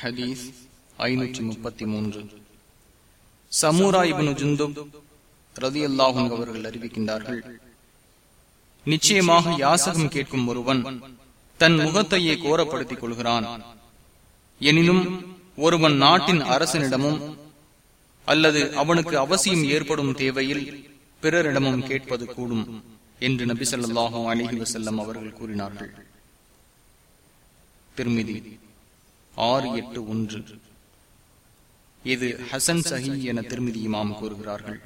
ஹதீஸ் ஐநூற்றி முப்பத்தி மூன்று. சமூரா இபனு ஜுந்து ரதி அல்லாஹும் அவர்கள் அறிவிக்கின்றார்கள். நிச்சயமாக யாசகம் கேட்கும் ஒருவன் தன் முகத்தையே கோரப்படுத்திக் கொள்கிறான். எனினும் ஒருவன் நாட்டின் அரசனிடமும் அல்லது அவனுக்கு அவசியம் ஏற்படும் தேவையில் பிறரிடமும் கேட்பது கூடும் என்று நபி சொல்லாஹு அலிஹி வசல்லம் அவர்கள் கூறினார்கள். திருமிதி ஆறு எட்டு ஒன்று. இது ஹசன் சஹி என திருமதி இமாம் கூறுகிறார்கள்.